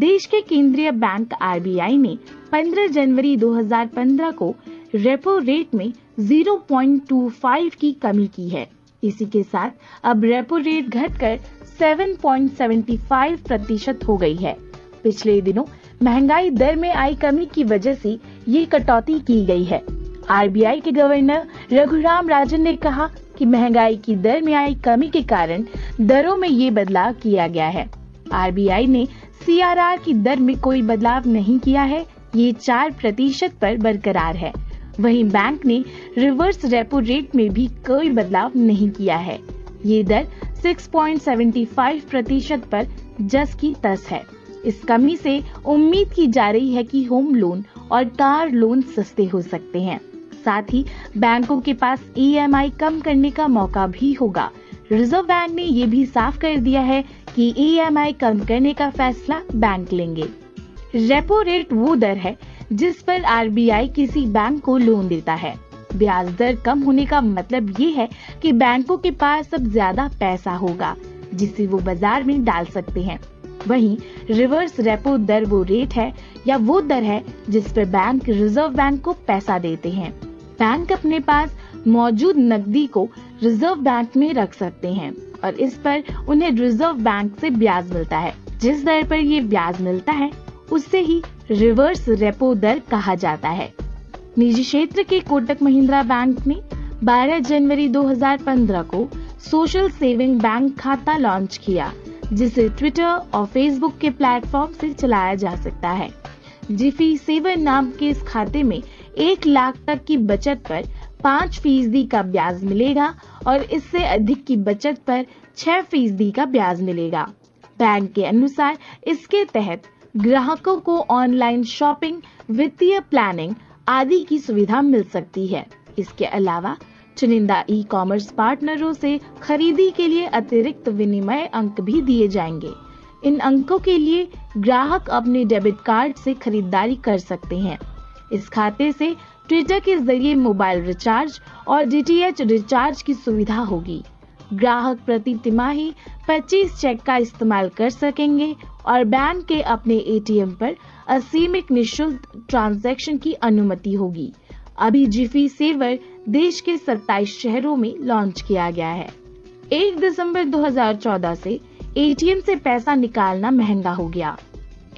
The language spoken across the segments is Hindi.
देश के केंद्रीय बैंक आरबीआई ने 15 जनवरी 2015 को रेपो रेट में 0.25 की कमी की है। इसी के साथ अब रेपो रेट घटकर 7.75 प्रतिशत हो गई है। पिछले दिनों महँगाई दर में आई कमी की वजह से ये कटौती की गई है। आरबीआई के गवर्नर रघुराम राजन ने कहा कि महँगाई की दर में आई कमी के कारण दरों में ये बदलाव किया गया है। आरबीआई ने सीआरआर की दर में कोई बदलाव नहीं किया है, ये चार प्रतिशत पर बरकरार है। वहीं बैंक ने रिवर्स रेपो रेट में भी कोई बदलाव नहीं किया है। ये दर 6.75 प्रतिशत पर जस की तस है। इस कमी से उम्मीद की जा रही है कि होम लोन और कार लोन सस्ते हो सकते हैं। साथ ही बैंकों के पास ईएमआई कम करने का मौका भी होगा। रिज़र्व बैंक ने ये भी साफ़ कर दिया है कि ईएमआई कम करने का फैसला बैंक लेंगे। रेपो रेट वो दर है जिस पर आरबीआई किसी बैंक को लोन देता है। ब्याज दर कम होने का मतलब ये है कि बैंकों के पास अब ज़्यादा पैसा होगा, जिसे वो बाज़ार में डाल सकते हैं। वहीं रिवर्स रेपो दर वो रेट है या वो दर है जिस पर बैंक रिज़र्व बैंक को पैसा देते हैं। बैंक अपने पास मौजूद नकदी को रिज़र्व बैंक में रख सकते हैं और इस पर उन्हें रिज़र्व बैंक से ब्याज मिलता है। जिस दर पर ये ब्याज मिलता है, उससे ही रिवर्स रेपो दर कहा जाता है। निजी क्षेत्र के कोटक महिंद्रा बैंक ने 12 जनवरी 2015 को सोशल सेविंग बैंक खाता लॉन्च किया, जिसे ट्विटर और फेसबुक के प्लेटफॉर्म से चलाया जा सकता है। जिफी सेवर नाम के इस खाते में एक लाख तक की बचत पर पाँच फ़ीसदी का ब्याज मिलेगा और इससे अधिक की बचत पर छह फ़ीसदी का ब्याज मिलेगा। बैंक के अनुसार इसके तहत ग्राहकों को ऑनलाइन शॉपिंग, वित्तीय प्लानिंग आदि की सुविधा मिल सकती है। इसके अलावा चुनिंदा ई कॉमर्स पार्टनरों से खरीदी के लिए अतिरिक्त विनिमय अंक भी दिए जाएँगे। इन अंकों के लिए ग्राहक अपने डेबिट कार्ड से खरीदारी कर सकते हैं। इस खाते से ट्विटर के ज़रिए मोबाइल रिचार्ज और डीटीएच रिचार्ज की सुविधा होगी। ग्राहक प्रति तिमाही 25 चेक का इस्तेमाल कर सकेंगे और बैंक के अपने एटीएम पर असीमित निशुल्क ट्रांजैक्शन की अनुमति होगी। अभी जिफी सेवर देश के 27 शहरों में लॉन्च किया गया है। 1 दिसंबर 2014 से एटीएम से पैसा निकालना महँगा हो गया।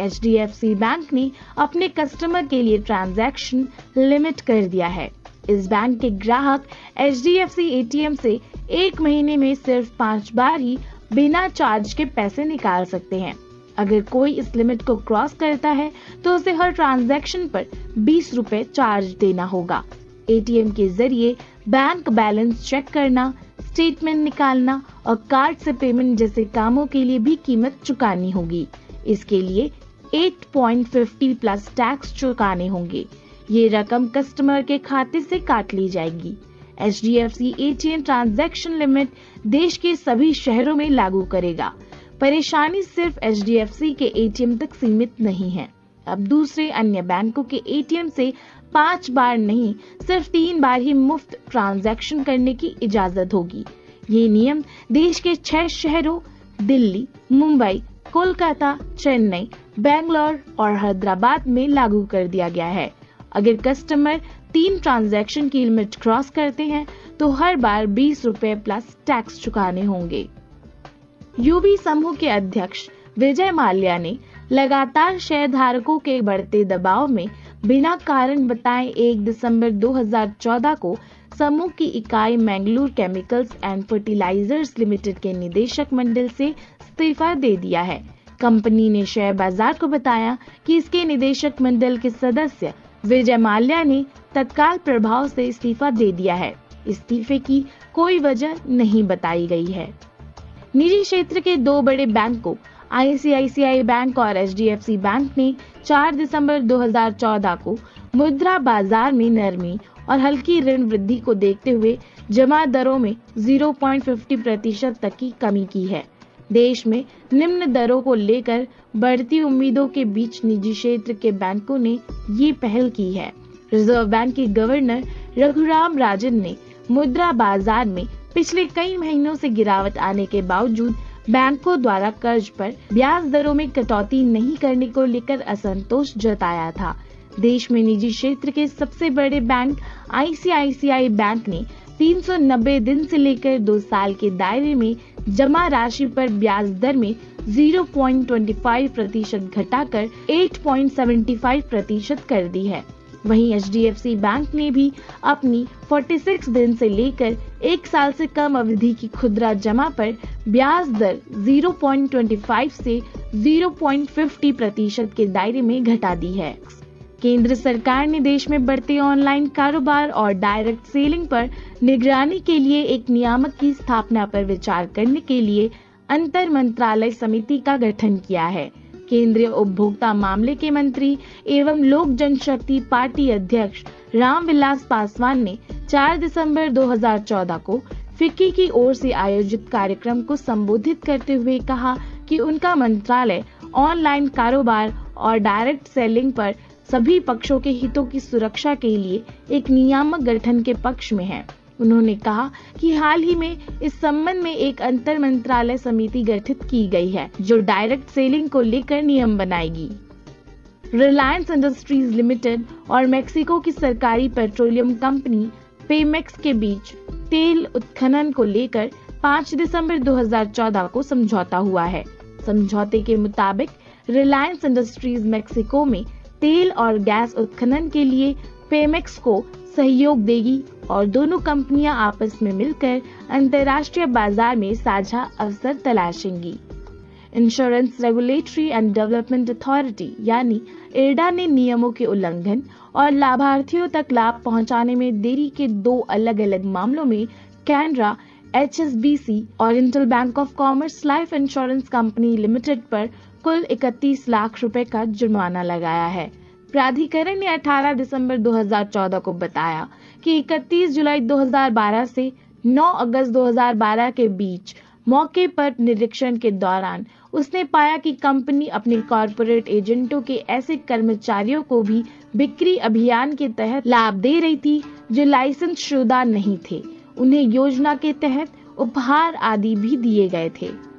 एचडीएफसी बैंक ने अपने कस्टमर के लिए ट्रांजैक्शन लिमिट कर दिया है। इस बैंक के ग्राहक एच डी एटीएम से एक महीने में सिर्फ़ पाँच बार ही बिना चार्ज के पैसे निकाल सकते हैं। अगर कोई इस लिमिट को क्रॉस करता है तो उसे हर ट्रांजैक्शन पर बीस रूपए चार्ज देना होगा। एटीएम के ज़रिए बैंक बैलेंस चेक करना, स्टेटमेंट निकालना और कार्ड से पेमेंट जैसे कामों के लिए भी कीमत चुकानी होगी। इसके लिए 8.50 प्लस टैक्स चुकाने होंगे। ये रकम कस्टमर के खाते से काट ली जाएगी। H D F C ATM transaction limit देश के सभी शहरों में लागू करेगा। परेशानी सिर्फ़ एच डी एफ़ सी के एटीएम तक सीमित नहीं है। अब दूसरे अन्य बैंकों के एटीएम से पाँच बार नहीं, सिर्फ़ तीन बार ही मुफ़्त ट्रांजैक्शन करने की इजाज़त होगी। ये नियम देश के छह शहरों, दिल्ली, मुंबई, कोलकाता, चेन्नई बेंगलोर और हैदराबाद में लागू कर दिया गया है। अगर कस्टमर तीन ट्रांजैक्शन की लिमिट क्रॉस करते हैं तो हर बार बीस रूपए प्लस टैक्स चुकाने होंगे। यूबी समूह के अध्यक्ष विजय माल्या ने लगातार शेयर धारकों के बढ़ते दबाव में बिना कारण बताए 1 दिसंबर 2014 को समूह की इकाई Mangalore chemicals and fertilisers limited के निदेशक मंडल से इस्तीफा दे दिया है। कंपनी ने शेयर बाज़ार को बताया कि इसके निदेशक मंडल के सदस्य विजय माल्या ने तत्काल प्रभाव से इस्तीफा दे दिया है। इस्तीफे की कोई वजह नहीं बताई गई है। निजी क्षेत्र के दो बड़े बैंकों आईसीआईसीआई बैंक और एचडीएफसी बैंक ने 4 दिसंबर 2014 को मुद्रा बाज़ार में नरमी और हल्की ऋण वृद्धि को देखते हुए जमा दरों में 0.50 प्रतिशत तक की कमी की है। देश में निम्न दरों को लेकर बढ़ती उम्मीदों के बीच निजी क्षेत्र के बैंकों ने ये पहल की है। रिज़र्व बैंक के गवर्नर रघुराम राजन ने मुद्रा बाज़ार में पिछले कई महीनों से गिरावट आने के बावजूद बैंकों द्वारा कर्ज पर ब्याज दरों में कटौती नहीं करने को लेकर असंतोष जताया था। देश में निजी क्षेत्र के सबसे बड़े बैंक आईसीआईसीआई बैंक ने 390 दिन से लेकर दो साल के दायरे में जमा राशि पर ब्याज दर में 0.25 प्रतिशत घटाकर 8.75 प्रतिशत कर दी है। वहीं HDFC बैंक ने भी अपनी 46 दिन से लेकर एक साल से कम अवधि की खुदरा जमा पर ब्याज दर 0.25 से 0.50 प्रतिशत के दायरे में घटा दी है। केंद्र सरकार ने देश में बढ़ते ऑनलाइन कारोबार और डायरेक्ट सेलिंग पर निगरानी के लिए एक नियामक की स्थापना पर विचार करने के लिए अंतर मंत्रालय समिति का गठन किया है। केंद्रीय उपभोक्ता मामले के मंत्री एवं लोक जनशक्ति पार्टी अध्यक्ष रामविलास पासवान ने 4 दिसंबर 2014 को फिक्की की ओर से आयोजित कार्यक्रम को संबोधित करते हुए कहा कि उनका मंत्रालय ऑनलाइन कारोबार और डायरेक्ट सेलिंग पर सभी पक्षों के हितों की सुरक्षा के लिए एक नियामक गठन के पक्ष में है। उन्होंने कहा कि हाल ही में इस संबंध में एक अंतर मंत्रालय समिति गठित की गई है, जो डायरेक्ट सेलिंग को लेकर नियम बनाएगी। रिलायंस इंडस्ट्रीज़ लिमिटेड और मेक्सिको की सरकारी पेट्रोलियम कंपनी पेमेक्स के बीच तेल उत्खनन को लेकर 5 दिसंबर 2014 को समझौता हुआ है। समझौते के मुताबिक, रिलायंस इंडस्ट्रीज़ मेक्सिको में तेल और गैस उत्खनन के लिए पेमेक्स को सहयोग देगी और दोनों कंपनियाँ आपस में मिलकर अंतर्राष्ट्रीय बाज़ार में साझा अवसर तलाशेंगी। Insurance regulatory and development authority यानी इरडा ने नियमों के उल्लंघन और लाभार्थियों तक लाभ पहुँचाने में देरी के दो अलग अलग मामलों में कैनरा एच और इंटल bank of commerce, life insurance company limited पर कुल 31 लाख रुपए का जुर्माना लगाया है। प्राधिकरण ने 18 दिसंबर 2014 को बताया कि 31 जुलाई 2012 से 9 अगस्त 2012 के बीच मौके पर निरीक्षण के दौरान उसने पाया कि कंपनी अपने कॉरपोरेट एजेंटों के ऐसे कर्मचारियों को भी बिक्री अभियान के तहत लाभ दे रही थी, जो लाइसेंस शुदा नहीं थे। उन्हें योजना के तहत उपहार आदि भी दिए गए थे।